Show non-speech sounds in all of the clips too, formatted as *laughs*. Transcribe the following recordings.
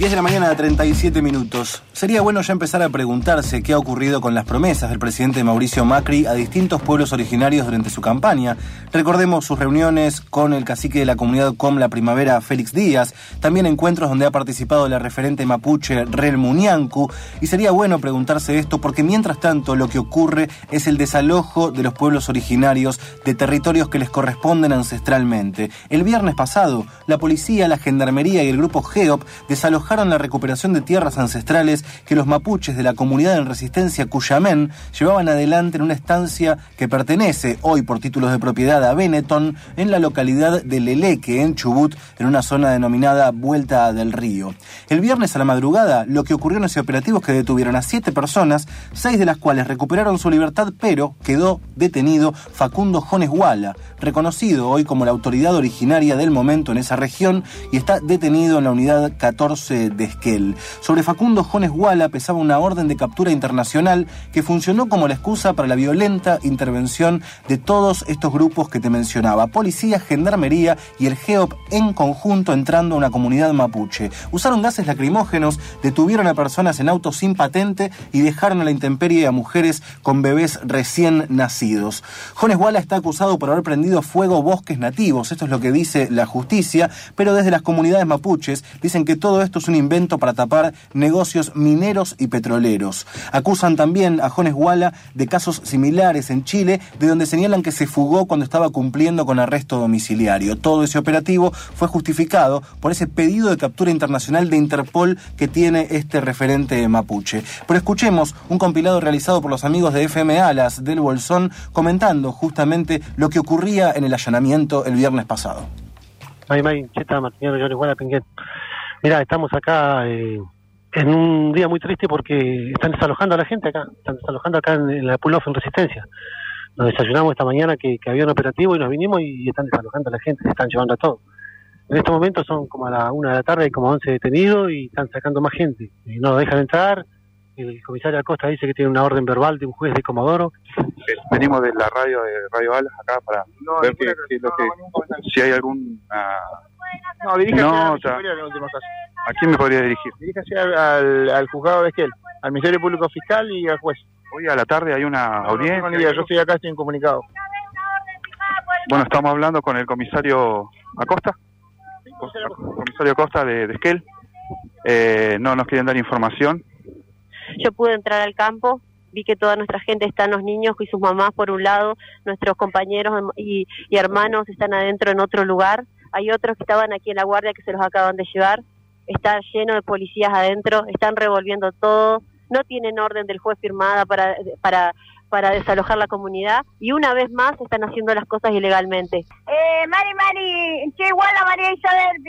10 de la mañana a 37 minutos. Sería bueno ya empezar a preguntarse qué ha ocurrido con las promesas del presidente Mauricio Macri a distintos pueblos originarios durante su campaña. Recordemos sus reuniones con el cacique de la comunidad Com la Primavera, Félix Díaz, también encuentros donde ha participado la referente mapuche Rel Muniancu. Y sería bueno preguntarse esto porque mientras tanto lo que ocurre es el desalojo de los pueblos originarios de territorios que les corresponden ancestralmente. El viernes pasado, la policía, la gendarmería y el grupo GEOP desalojaron la recuperación de tierras ancestrales que los mapuches de la comunidad en resistencia Cuyamén llevaban adelante en una estancia que pertenece hoy por títulos de propiedad a Benetton en la localidad de Leleque, en Chubut, en una zona denominada Vuelta del Río. El viernes a la madrugada, lo que ocurrió en ese operativo es que detuvieron a siete personas, seis de las cuales recuperaron su libertad, pero quedó detenido Facundo Jones Guala, reconocido hoy como la autoridad originaria del momento en esa región y está detenido en la unidad 14 de Esquel. Sobre Facundo Jones Guala pesaba una orden de captura internacional que funcionó como la excusa para la violenta intervención de todos estos grupos que te mencionaba. Policía, Gendarmería y el GEOP en conjunto entrando a una comunidad mapuche. Usaron gases lacrimógenos, detuvieron a personas en autos sin patente y dejaron a la intemperie a mujeres con bebés recién nacidos. Jones Guala está acusado por haber prendido fuego bosques nativos, esto es lo que dice la justicia, pero desde las comunidades mapuches dicen que todo esto es un invento para tapar negocios mineros y petroleros. Acusan también a Jones Guala de casos similares en Chile, de donde señalan que se fugó cuando estaba cumpliendo con arresto domiciliario. Todo ese operativo fue justificado por ese pedido de captura internacional de Interpol que tiene este referente mapuche. Pero escuchemos un compilado realizado por los amigos de FM Alas del Bolsón comentando justamente lo que ocurría en el allanamiento el viernes pasado. Mira, estamos acá eh, en un día muy triste porque están desalojando a la gente acá, están desalojando acá en, la pull en Resistencia. Nos desayunamos esta mañana que, había un operativo y nos vinimos y, están desalojando a la gente, se están llevando a todo. En estos momentos son como a la una de la tarde, hay como 11 detenidos y están sacando más gente. Y no dejan entrar. El comisario Acosta dice que tiene una orden verbal de un juez de Comodoro. Venimos de la radio de Radio Alas acá para ver que, si hay algún no, diríjase no, a quién me podría dirigir? Diríjase al, al, juzgado de Esquel, al Ministerio Público Fiscal y al juez. Hoy a la tarde hay una audiencia. yo estoy acá, estoy incomunicado. Bueno, estamos hablando con el comisario Acosta, comisario Acosta de, de Esquel. Eh, no nos quieren dar información. Yo pude entrar al campo, vi que toda nuestra gente están los niños y sus mamás por un lado, nuestros compañeros y, y hermanos están adentro en otro lugar hay otros que estaban aquí en la guardia que se los acaban de llevar, está lleno de policías adentro, están revolviendo todo, no tienen orden del juez firmada para, para, para desalojar la comunidad. Y una vez más están haciendo las cosas ilegalmente. Eh, Mari, Mari, soy igual a María Isabel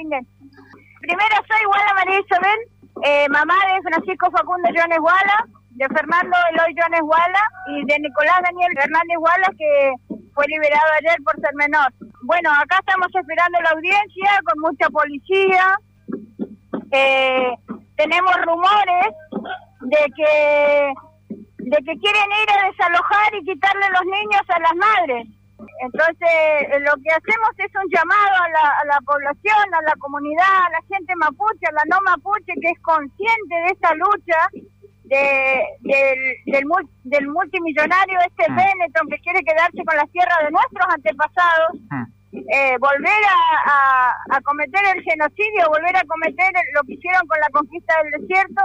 Primero soy igual a María Isabel, eh, mamá de Francisco Facundo Jones Guala, de Fernando Eloy Jones Guala y de Nicolás Daniel Hernández Guala que fue liberado ayer por ser menor. Bueno, acá estamos esperando la audiencia con mucha policía. Eh, tenemos rumores de que de que quieren ir a desalojar y quitarle los niños a las madres. Entonces, eh, lo que hacemos es un llamado a la, población, a la comunidad, a la gente mapuche, a la no mapuche, que es consciente de esta lucha de, del, del, multimillonario este mm. Benetton que quiere quedarse con las tierras de nuestros antepasados, mm. eh, volver a, a, cometer el genocidio, volver a cometer lo que hicieron con la conquista del desierto,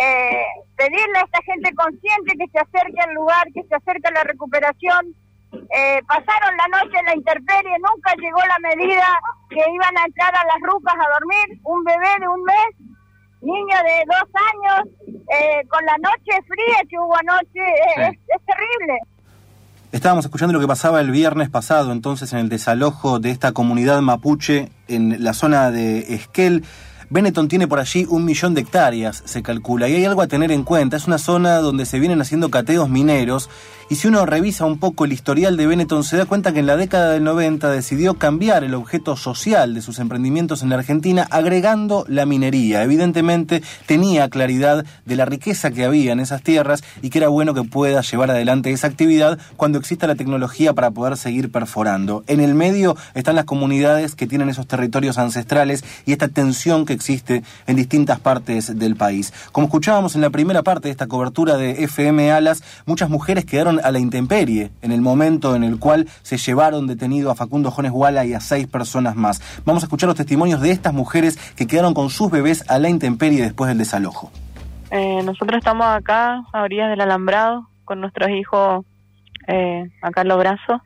eh, pedirle a esta gente consciente que se acerque al lugar, que se acerque a la recuperación. Eh, pasaron la noche en la intemperie, nunca llegó la medida que iban a entrar a las rucas a dormir, un bebé de un mes, niño de dos años, eh, con la noche fría que hubo anoche, eh, es, terrible. Estábamos escuchando lo que pasaba el viernes pasado, entonces, en el desalojo de esta comunidad mapuche en la zona de Esquel. Benetton tiene por allí un millón de hectáreas, se calcula, y hay algo a tener en cuenta. Es una zona donde se vienen haciendo cateos mineros Y si uno revisa un poco el historial de Benetton, se da cuenta que en la década del 90 decidió cambiar el objeto social de sus emprendimientos en la Argentina, agregando la minería. Evidentemente tenía claridad de la riqueza que había en esas tierras y que era bueno que pueda llevar adelante esa actividad cuando exista la tecnología para poder seguir perforando. En el medio están las comunidades que tienen esos territorios ancestrales y esta tensión que existe en distintas partes del país. Como escuchábamos en la primera parte de esta cobertura de FM Alas, muchas mujeres quedaron a la intemperie en el momento en el cual se llevaron detenido a Facundo Jones Guala y a seis personas más. Vamos a escuchar los testimonios de estas mujeres que quedaron con sus bebés a la intemperie después del desalojo. Eh, nosotros estamos acá, a orillas del alambrado, con nuestros hijos eh, acá en los brazos,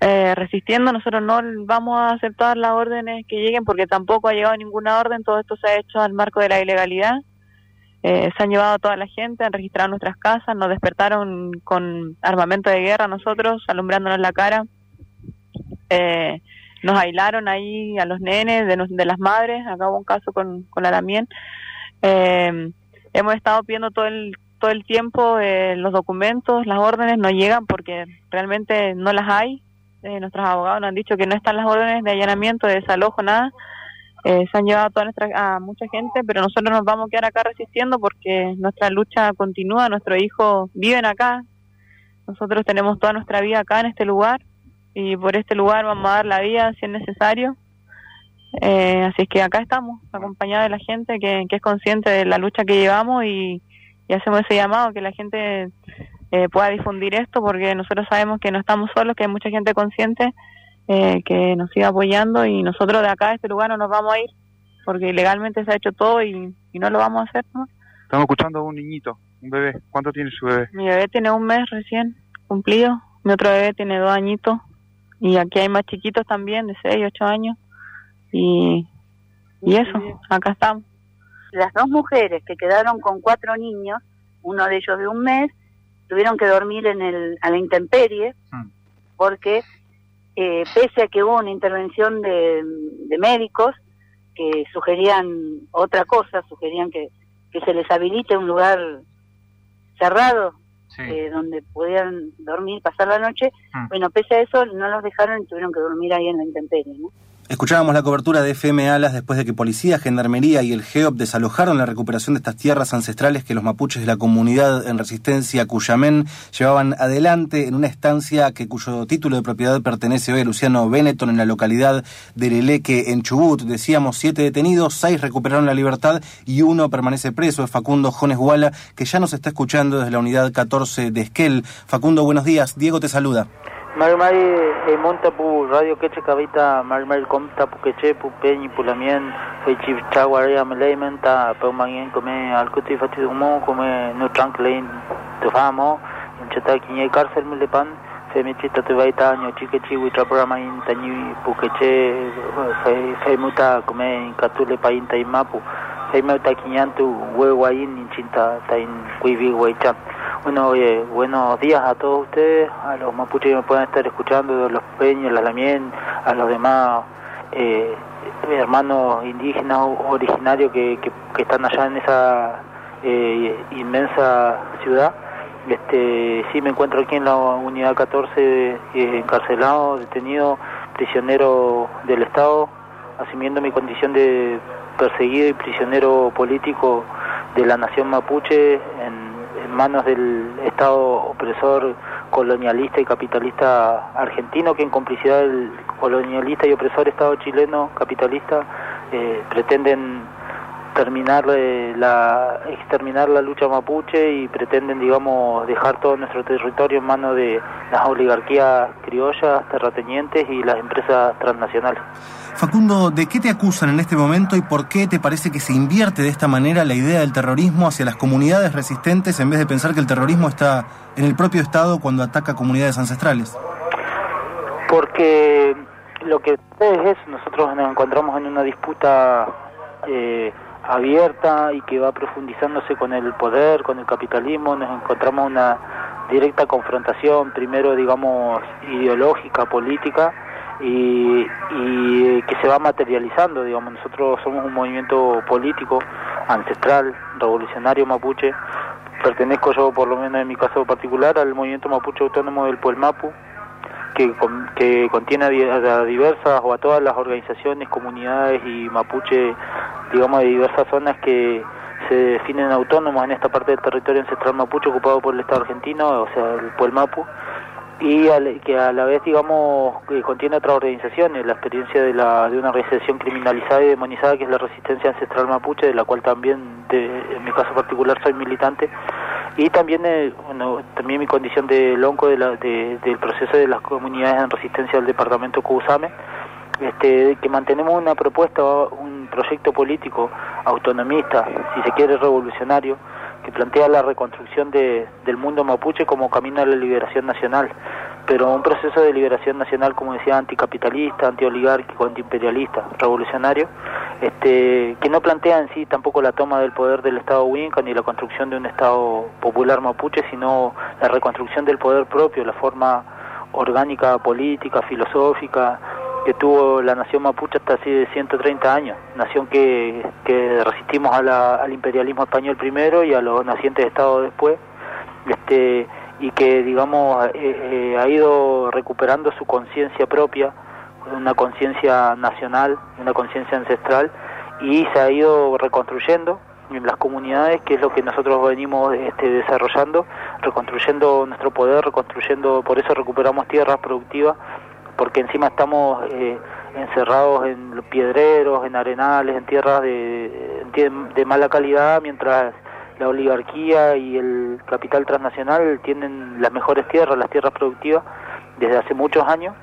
eh, resistiendo. Nosotros no vamos a aceptar las órdenes que lleguen porque tampoco ha llegado ninguna orden. Todo esto se ha hecho al marco de la ilegalidad. Eh, se han llevado a toda la gente, han registrado nuestras casas, nos despertaron con armamento de guerra nosotros, alumbrándonos la cara. Eh, nos aislaron ahí a los nenes de, las madres, acá hubo un caso con, la también. Eh, hemos estado pidiendo todo el todo el tiempo eh, los documentos, las órdenes no llegan porque realmente no las hay. Eh, nuestros abogados nos han dicho que no están las órdenes de allanamiento, de desalojo, nada. Eh, se han llevado a, toda nuestra, a mucha gente, pero nosotros nos vamos a quedar acá resistiendo porque nuestra lucha continúa, nuestros hijos viven acá, nosotros tenemos toda nuestra vida acá en este lugar y por este lugar vamos a dar la vida si es necesario. Eh, así es que acá estamos, acompañados de la gente que, es consciente de la lucha que llevamos y, y hacemos ese llamado, que la gente eh, pueda difundir esto, porque nosotros sabemos que no estamos solos, que hay mucha gente consciente eh, que nos sigue apoyando y nosotros de acá, de este lugar, no nos vamos a ir, porque ilegalmente se ha hecho todo y, y no lo vamos a hacer. ¿no? Estamos escuchando a un niñito, un bebé. ¿Cuánto tiene su bebé? Mi bebé tiene un mes recién cumplido, mi otro bebé tiene dos añitos y aquí hay más chiquitos también, de seis, ocho años. Y, y eso, acá estamos. Las dos mujeres que quedaron con cuatro niños, uno de ellos de un mes, tuvieron que dormir en el, a la intemperie Mm. porque eh, pese a que hubo una intervención de, de médicos que sugerían otra cosa, sugerían que, que se les habilite un lugar cerrado eh, donde pudieran dormir, pasar la noche, Mm. bueno, pese a eso no los dejaron y tuvieron que dormir ahí en la intemperie, ¿no? Escuchábamos la cobertura de FM Alas después de que policía, gendarmería y el GEOP desalojaron la recuperación de estas tierras ancestrales que los mapuches de la comunidad en resistencia Cuyamén llevaban adelante en una estancia que cuyo título de propiedad pertenece hoy a Luciano Benetton en la localidad de Leleque, en Chubut. Decíamos siete detenidos, seis recuperaron la libertad y uno permanece preso, es Facundo Jones Guala, que ya nos está escuchando desde la unidad 14 de Esquel. Facundo, buenos días. Diego te saluda. Mari mari e monta pu radio keche kavita mari mari komta pu keche pu peñi pu lamien fei chi chawari ameleimen ta pe mangien come alcuti fati dumo come no tranklein te famo in cheta kinye cárcel mule pan fe mi chita te vaita año chique chi wi trapura in tañi pu keche fei fei muta come in katule pa in taimapu fei muta kinyantu huevo ahí in chinta ta in kuivi huaychan Bueno, oye, buenos días a todos ustedes, a los mapuches que me pueden estar escuchando, a los peños, las lamien, a los demás eh, hermanos indígenas originarios que, que, que están allá en esa eh, inmensa ciudad. Este, sí, me encuentro aquí en la unidad 14, eh, encarcelado, detenido, prisionero del Estado, asumiendo mi condición de perseguido y prisionero político de la nación mapuche manos del Estado opresor colonialista y capitalista argentino que en complicidad del colonialista y opresor Estado chileno capitalista eh, pretenden terminar eh, la exterminar la lucha mapuche y pretenden digamos dejar todo nuestro territorio en manos de las oligarquías criollas terratenientes y las empresas transnacionales Facundo, ¿de qué te acusan en este momento y por qué te parece que se invierte de esta manera la idea del terrorismo hacia las comunidades resistentes en vez de pensar que el terrorismo está en el propio Estado cuando ataca comunidades ancestrales? Porque lo que es eso, nosotros nos encontramos en una disputa eh, abierta y que va profundizándose con el poder, con el capitalismo, nos encontramos una directa confrontación, primero digamos ideológica, política, y, y, que se va materializando, digamos, nosotros somos un movimiento político ancestral, revolucionario mapuche, pertenezco yo, por lo menos en mi caso particular, al movimiento mapuche autónomo del Puelmapu, que, que contiene a, diversas o a todas las organizaciones, comunidades y mapuche, digamos, de diversas zonas que se definen autónomos en esta parte del territorio ancestral mapuche ocupado por el Estado argentino, o sea, el Puelmapu y que a la vez, digamos, contiene otras organizaciones, la experiencia de, la, de una organización criminalizada y demonizada que es la Resistencia Ancestral Mapuche, de la cual también, en mi caso particular, soy militante, y también, eh, bueno, también mi condición de lonco de la, del proceso de las comunidades en resistencia del departamento Cusame, este, que mantenemos una propuesta, un proyecto político autonomista, si se quiere revolucionario, que plantea la reconstrucción de, del mundo mapuche como camino a la liberación nacional, pero un proceso de liberación nacional, como decía, anticapitalista, antioligárquico, antiimperialista, revolucionario, este, que no plantea en sí tampoco la toma del poder del Estado Winca ni la construcción de un Estado popular mapuche, sino la reconstrucción del poder propio, la forma orgánica, política, filosófica, que tuvo la nación mapuche hasta hace 130 años, nación que, que resistimos al imperialismo español primero y a los nacientes estados después, este, y que digamos eh, eh, ha ido recuperando su conciencia propia, una conciencia nacional, una conciencia ancestral, y se ha ido reconstruyendo en las comunidades, que es lo que nosotros venimos este, desarrollando, reconstruyendo nuestro poder, reconstruyendo, por eso recuperamos tierras productivas porque encima estamos eh, encerrados en piedreros, en arenales, en tierras de, de, mala calidad, mientras la oligarquía y el capital transnacional tienen las mejores tierras, las tierras productivas, desde hace muchos años.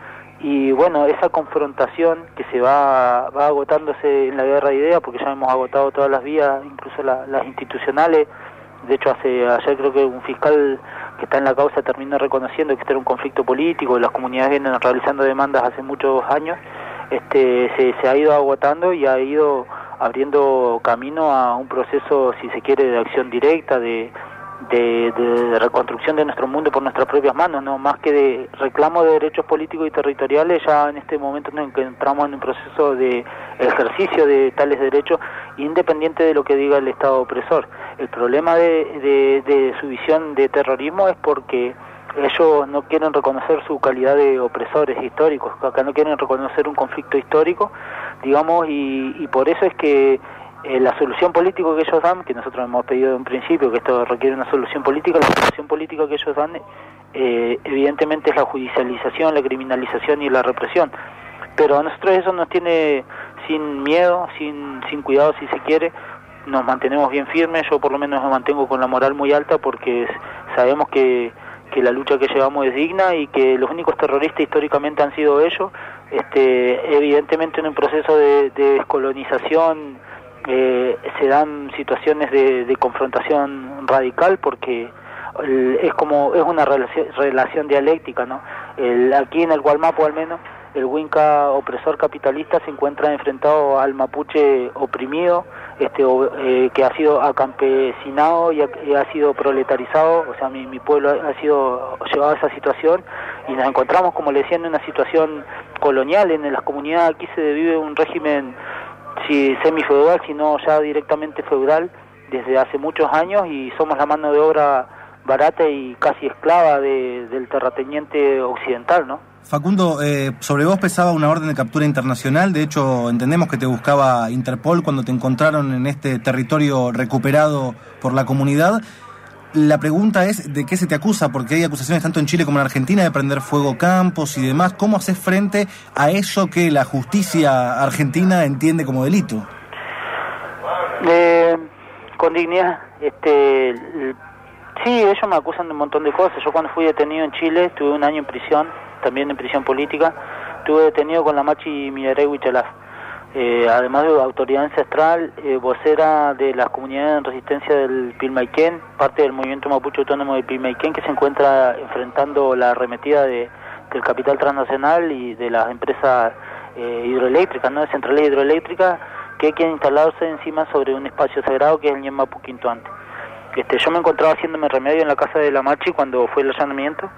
Y bueno, esa confrontación que se va, va agotándose en la guerra de ideas, porque ya hemos agotado todas las vías, incluso las institucionales, de hecho hace ayer creo que un fiscal que está en la causa terminó reconociendo que este era un conflicto político, las comunidades vienen realizando demandas hace muchos años, este, se, se ha ido agotando y ha ido abriendo camino a un proceso, si se quiere, de acción directa, de, de, reconstrucción de nuestro mundo por nuestras propias manos, no más que de reclamo de derechos políticos y territoriales, ya en este momento nos encontramos en un proceso de ejercicio de tales derechos independiente de lo que diga el Estado opresor. El problema de, de su visión de terrorismo es porque ellos no quieren reconocer su calidad de opresores históricos, acá no quieren reconocer un conflicto histórico, digamos, y, y por eso es que eh, la solución política que ellos dan, que nosotros hemos pedido de un principio, que esto requiere una solución política, la solución política que ellos dan eh, evidentemente es la judicialización, la criminalización y la represión. Pero a nosotros eso nos tiene sin miedo, sin, sin cuidado si se quiere, nos mantenemos bien firmes, yo por lo menos me mantengo con la moral muy alta porque sabemos que, que la lucha que llevamos es digna y que los únicos terroristas históricamente han sido ellos, este, evidentemente en un proceso de descolonización, eh, se dan situaciones de, confrontación radical porque es como es una relación, dialéctica no el, aquí en el Gualmapo al menos el Winca opresor capitalista se encuentra enfrentado al mapuche oprimido este eh, que ha sido acampesinado y ha, sido proletarizado o sea mi, mi pueblo ha sido llevado a esa situación y nos encontramos como le decía en una situación colonial en las comunidades. Aquí se vive un régimen si semi-feudal, sino ya directamente feudal desde hace muchos años y somos la mano de obra barata y casi esclava del terrateniente occidental, ¿no? Facundo, eh, sobre vos pesaba una orden de captura internacional, de hecho entendemos que te buscaba Interpol cuando te encontraron en este territorio recuperado por la comunidad. La pregunta es de qué se te acusa, porque hay acusaciones tanto en Chile como en Argentina de prender fuego campos y demás. ¿Cómo haces frente a eso que la justicia argentina entiende como delito? Eh, con dignidad, este, sí, ellos me acusan de un montón de cosas. Yo cuando fui detenido en Chile estuve un año en prisión, también en prisión política. Estuve detenido con la Machi Chalaf eh, además de autoridad ancestral, eh, vocera de las comunidades en resistencia del Pilmaiquén, parte del movimiento mapuche autónomo del Pilmaiquén, que se encuentra enfrentando la arremetida de, del capital transnacional y de las empresas eh, hidroeléctricas, ¿no? de centrales hidroeléctricas, que quieren instalarse encima sobre un espacio sagrado que es el Ñemapu Quintuante. Este, yo me encontraba haciéndome remedio en la casa de la Machi cuando fue el allanamiento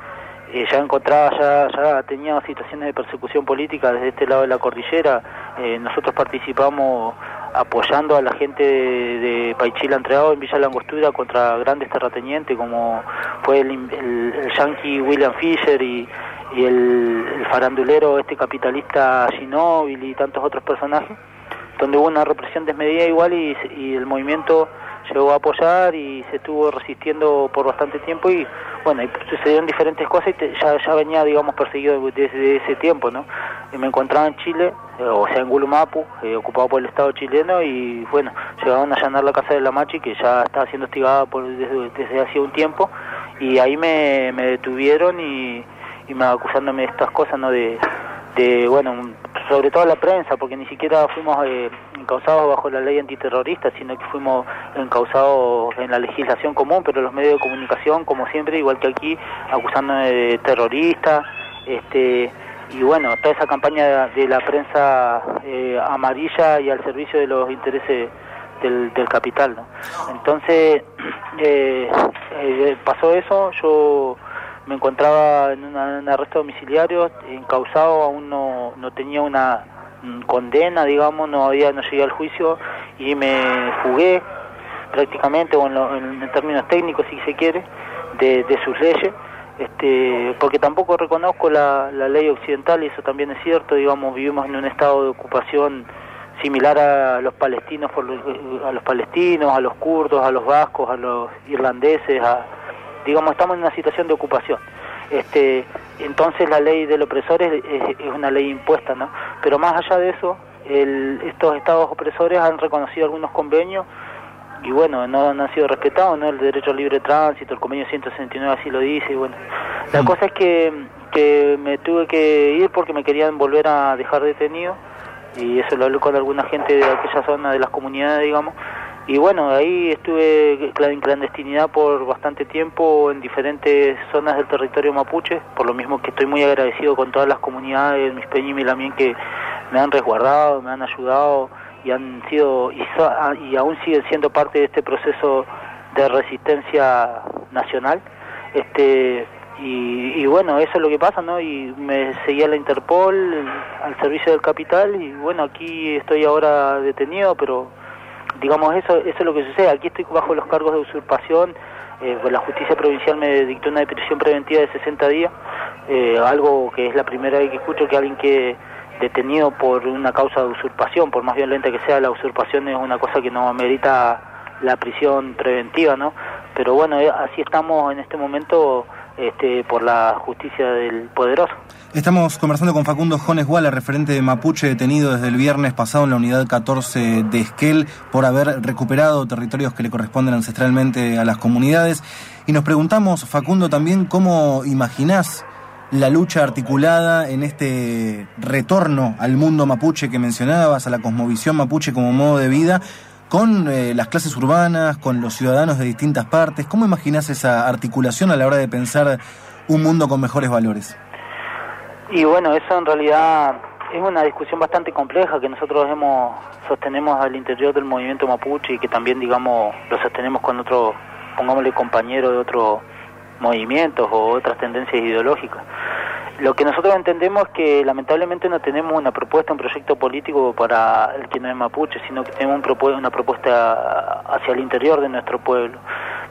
eh, ya encontraba, ya, ya tenía situaciones de persecución política desde este lado de la cordillera. Eh, nosotros participamos apoyando a la gente de, de Paichila entregado en Villa Langostura contra grandes terratenientes como fue el, yankee William Fisher y, el, farandulero este capitalista Ginóbili y tantos otros personajes, donde hubo una represión desmedida igual y el movimiento llegó a apoyar y se estuvo resistiendo por bastante tiempo y bueno, y sucedieron diferentes cosas y te, ya, ya venía, digamos, perseguido desde ese tiempo, ¿no? Y me encontraba en Chile, eh, o sea, en Gulumapu, eh, ocupado por el Estado chileno y bueno, llegaron a allanar la casa de la Machi que ya estaba siendo hostigada por, desde, desde hacía un tiempo y ahí me, me detuvieron y, y me acusándome de estas cosas, ¿no? De, de, bueno, sobre todo la prensa, porque ni siquiera fuimos eh, encausados bajo la ley antiterrorista, sino que fuimos encausados en la legislación común, pero los medios de comunicación, como siempre, igual que aquí, acusándome de terrorista, este y bueno, toda esa campaña de, la prensa eh, amarilla y al servicio de los intereses del, del capital, ¿no? Entonces, *clears throat* eh, eh, pasó eso, yo me encontraba en un arresto domiciliario, encausado, aún no, no tenía una condena, digamos, no había no llegué al juicio y me fugué prácticamente, o en, lo, en, términos técnicos si se quiere, de, sus leyes, este, porque tampoco reconozco la, la ley occidental y eso también es cierto, digamos, vivimos en un estado de ocupación similar a los palestinos, a los palestinos, a los kurdos, a los vascos, a los irlandeses, a, digamos, estamos en una situación de ocupación. Este, entonces la ley del opresor es, es, es, una ley impuesta, ¿no? Pero más allá de eso, el, estos estados opresores han reconocido algunos convenios y bueno, no, no han sido respetados, ¿no? El derecho al libre tránsito, el convenio 169 así lo dice, y bueno. La mm. cosa es que, que me tuve que ir porque me querían volver a dejar detenido y eso lo hablé con alguna gente de aquella zona de las comunidades, digamos, y bueno, ahí estuve en clandestinidad por bastante tiempo en diferentes zonas del territorio mapuche, por lo mismo que estoy muy agradecido con todas las comunidades, mis peñas y Milamien que me han resguardado, me han ayudado y han sido y, so, y aún siguen siendo parte de este proceso de resistencia nacional. Este y, y, bueno, eso es lo que pasa, ¿no? Y me seguía la Interpol al servicio del capital y bueno, aquí estoy ahora detenido, pero digamos, eso, eso es lo que sucede. Aquí estoy bajo los cargos de usurpación. Eh, la justicia provincial me dictó una prisión preventiva de 60 días, eh, algo que es la primera vez que escucho que alguien que detenido por una causa de usurpación, por más violenta que sea, la usurpación es una cosa que no amerita la prisión preventiva, ¿no? Pero bueno, eh, así estamos en este momento este, por la justicia del poderoso. Estamos conversando con Facundo Jones Guala, referente de Mapuche detenido desde el viernes pasado en la unidad 14 de Esquel por haber recuperado territorios que le corresponden ancestralmente a las comunidades. Y nos preguntamos, Facundo, también cómo imaginás la lucha articulada en este retorno al mundo mapuche que mencionabas, a la cosmovisión mapuche como modo de vida, con eh, las clases urbanas, con los ciudadanos de distintas partes. ¿Cómo imaginas esa articulación a la hora de pensar un mundo con mejores valores? Y bueno, eso en realidad es una discusión bastante compleja que nosotros hemos sostenemos al interior del movimiento mapuche y que también, digamos, lo sostenemos con otros, pongámosle, compañeros de otros movimientos o otras tendencias ideológicas. Lo que nosotros entendemos es que lamentablemente no tenemos una propuesta, un proyecto político para el que no es mapuche, sino que tenemos un una propuesta hacia el interior de nuestro pueblo.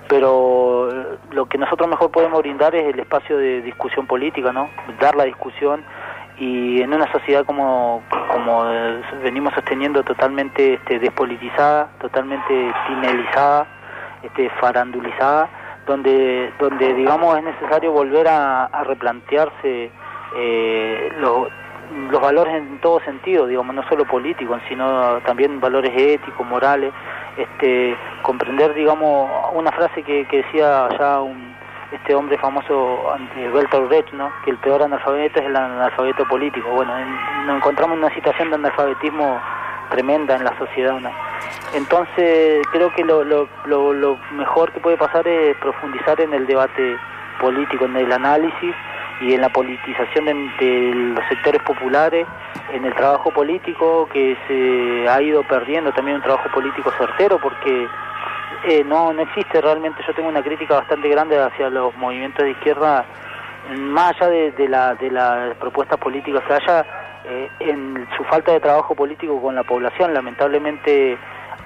Pero lo que nosotros mejor podemos brindar es el espacio de discusión política, ¿no? Dar la discusión y en una sociedad como, como venimos sosteniendo totalmente este, despolitizada, totalmente tinelizada, este, farandulizada, donde, donde digamos es necesario volver a, replantearse eh, lo, los valores en todo sentido, digamos, no solo políticos, sino también valores éticos, morales, este, comprender, digamos, una frase que, que decía ya un, este hombre famoso, Bertolt Brecht, ¿no? que el peor analfabeto es el analfabeto político. Bueno, en, nos encontramos en una situación de analfabetismo tremenda en la sociedad. ¿no? Entonces, creo que lo, lo, lo, lo mejor que puede pasar es profundizar en el debate político, en el análisis y en la politización de, los sectores populares, en el trabajo político que se ha ido perdiendo, también un trabajo político certero, porque eh, no, no existe realmente, yo tengo una crítica bastante grande hacia los movimientos de izquierda, más allá de, de, la, de las propuestas políticas que haya, eh, en su falta de trabajo político con la población. Lamentablemente,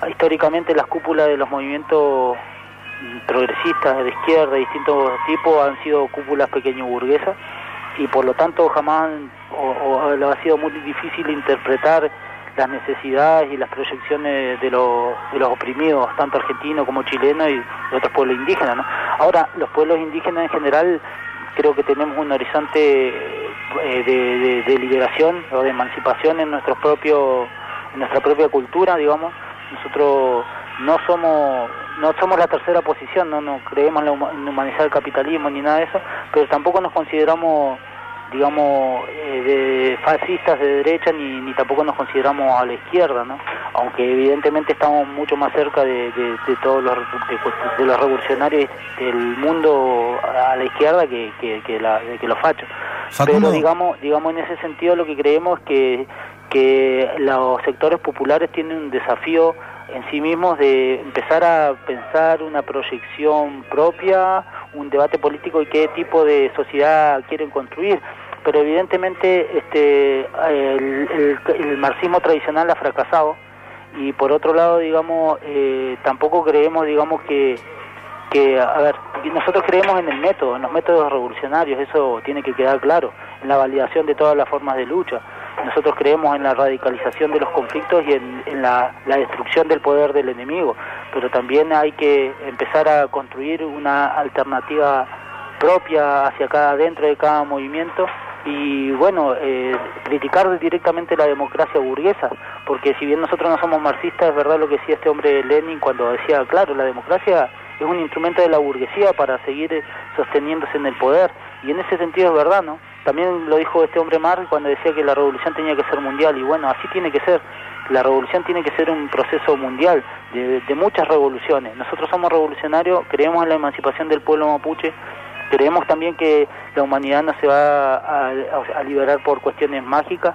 históricamente las cúpulas de los movimientos progresistas de izquierda de distintos tipos han sido cúpulas pequeño burguesas y por lo tanto jamás o, o, ha sido muy difícil interpretar las necesidades y las proyecciones de los, de los oprimidos, tanto argentinos como chilenos y de otros pueblos indígenas. ¿no? Ahora, los pueblos indígenas en general creo que tenemos un horizonte eh, de, de, liberación o de emancipación en nuestro propio en nuestra propia cultura digamos nosotros no somos no somos la tercera posición no no creemos en humanizar el capitalismo ni nada de eso pero tampoco nos consideramos digamos, eh, de fascistas de derecha ni, tampoco nos consideramos a la izquierda, ¿no? Aunque evidentemente estamos mucho más cerca de, de, todos los, de, los revolucionarios del mundo a la izquierda que, que, la, que los fachos. Pero digamos, digamos en ese sentido lo que creemos es que, que los sectores populares tienen un desafío en sí mismos de empezar a pensar una proyección propia, un debate político y qué tipo de sociedad quieren construir. Pero evidentemente este, el, marxismo tradicional ha fracasado y por otro lado, digamos, eh, tampoco creemos, digamos, que, que, a ver, nosotros creemos en el método, en los métodos revolucionarios, eso tiene que quedar claro, en la validación de todas las formas de lucha. Nosotros creemos en la radicalización de los conflictos y en, la, la, destrucción del poder del enemigo, pero también hay que empezar a construir una alternativa propia hacia cada dentro de cada movimiento y bueno, eh, criticar directamente la democracia burguesa, porque si bien nosotros no somos marxistas, es verdad lo que decía este hombre Lenin cuando decía, claro, la democracia es un instrumento de la burguesía para seguir sosteniéndose en el poder, y en ese sentido es verdad, ¿no? También lo dijo este hombre Marx cuando decía que la revolución tenía que ser mundial y bueno, así tiene que ser. La revolución tiene que ser un proceso mundial de, muchas revoluciones. Nosotros somos revolucionarios, creemos en la emancipación del pueblo mapuche, creemos también que la humanidad no se va a, liberar por cuestiones mágicas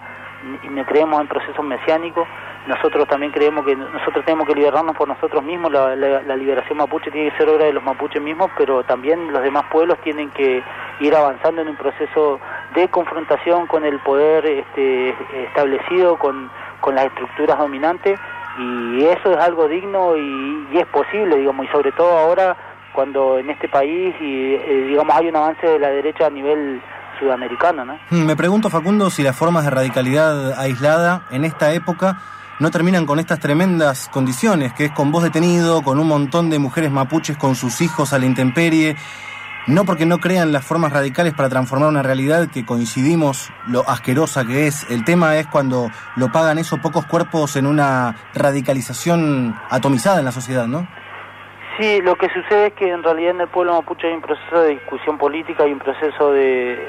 y no creemos en procesos mesiánicos. Nosotros también creemos que nosotros tenemos que liberarnos por nosotros mismos. La, la, liberación mapuche tiene que ser obra de los mapuches mismos, pero también los demás pueblos tienen que ir avanzando en un proceso de confrontación con el poder este, establecido, con, con las estructuras dominantes, y eso es algo digno y, es posible, digamos, y sobre todo ahora cuando en este país y eh, digamos hay un avance de la derecha a nivel sudamericano, ¿no? Mm, me pregunto Facundo si las formas de radicalidad aislada en esta época no terminan con estas tremendas condiciones, que es con vos detenido, con un montón de mujeres mapuches con sus hijos a la intemperie, no porque no crean las formas radicales para transformar una realidad que coincidimos lo asquerosa que es. El tema es cuando lo pagan esos pocos cuerpos en una radicalización atomizada en la sociedad, ¿no? Sí, lo que sucede es que en realidad en el pueblo mapuche hay un proceso de discusión política, hay un proceso de,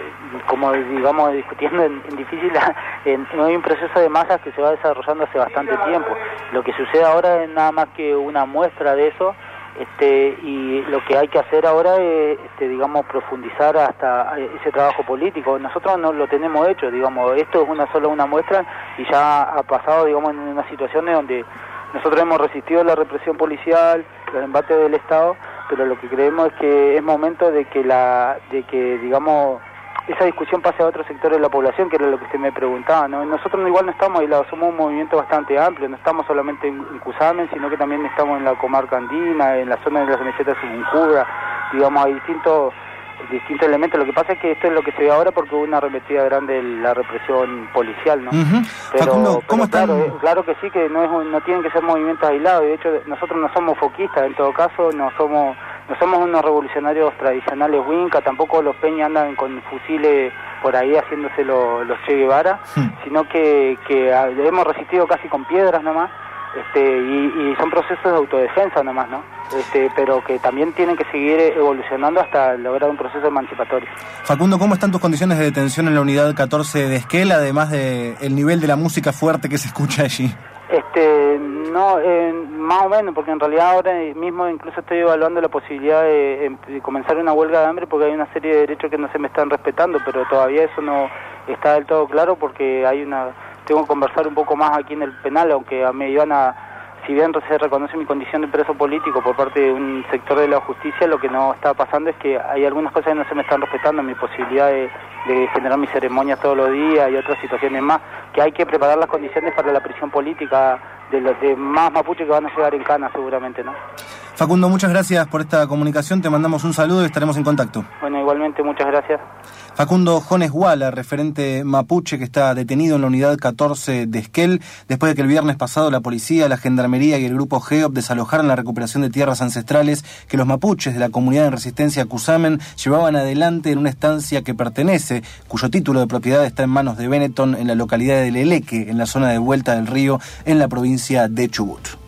como digamos, discutiendo en, difícil, *laughs* no hay un proceso de masas que se va desarrollando hace bastante tiempo. Lo que sucede ahora es nada más que una muestra de eso este, y lo que hay que hacer ahora es, este, digamos, profundizar hasta ese trabajo político. Nosotros no lo tenemos hecho, digamos, esto es una sola una muestra y ya ha pasado, digamos, en unas situaciones donde nosotros hemos resistido la represión policial, los embates del Estado, pero lo que creemos es que es momento de que la, de que, digamos, esa discusión pase a otros sectores de la población, que era lo que usted me preguntaba, ¿no? Nosotros igual no estamos aislados, somos un movimiento bastante amplio, no estamos solamente en, Cusamen, sino que también estamos en la comarca andina, en la zona de las mesetas Subuncura, digamos, hay distintos distintos elementos. Lo que pasa es que esto es lo que se ve ahora porque hubo una arremetida grande de la represión policial, ¿no? Pero, claro, claro que sí, que no, es, no tienen que ser movimientos aislados. De hecho, nosotros no somos foquistas, en todo caso, no somos no somos unos revolucionarios tradicionales Winca, tampoco los Peña andan con fusiles por ahí haciéndose los Che Guevara, hmm. sino que, que hemos resistido casi con piedras nomás, este, y, son procesos de autodefensa nomás, ¿no? Este, pero que también tienen que seguir evolucionando hasta lograr un proceso emancipatorio. Facundo, ¿cómo están tus condiciones de detención en la unidad 14 de Esquel, además del el nivel de la música fuerte que se escucha allí? Este, no, eh, más o menos, porque en realidad ahora mismo incluso estoy evaluando la posibilidad de, comenzar una huelga de hambre porque hay una serie de derechos que no se me están respetando, pero todavía eso no está del todo claro porque hay una tengo que conversar un poco más aquí en el penal, aunque a mí iban a si bien se reconoce mi condición de preso político por parte de un sector de la justicia, lo que no está pasando es que hay algunas cosas que no se me están respetando, mi posibilidad de, de generar mis ceremonias todos los días y otras situaciones más, que hay que preparar las condiciones para la prisión política de los de más mapuches que van a llegar en cana seguramente, ¿no? Facundo, muchas gracias por esta comunicación, te mandamos un saludo y estaremos en contacto. Bueno, igualmente, muchas gracias. Facundo Jones Guala, referente mapuche que está detenido en la unidad 14 de Esquel, después de que el viernes pasado la policía, la gendarmería y el grupo GEOP desalojaron la recuperación de tierras ancestrales que los mapuches de la comunidad en resistencia Cusamen llevaban adelante en una estancia que pertenece, cuyo título de propiedad está en manos de Benetton en la localidad de Leleque, en la zona de Vuelta del Río, en la provincia de Chubut.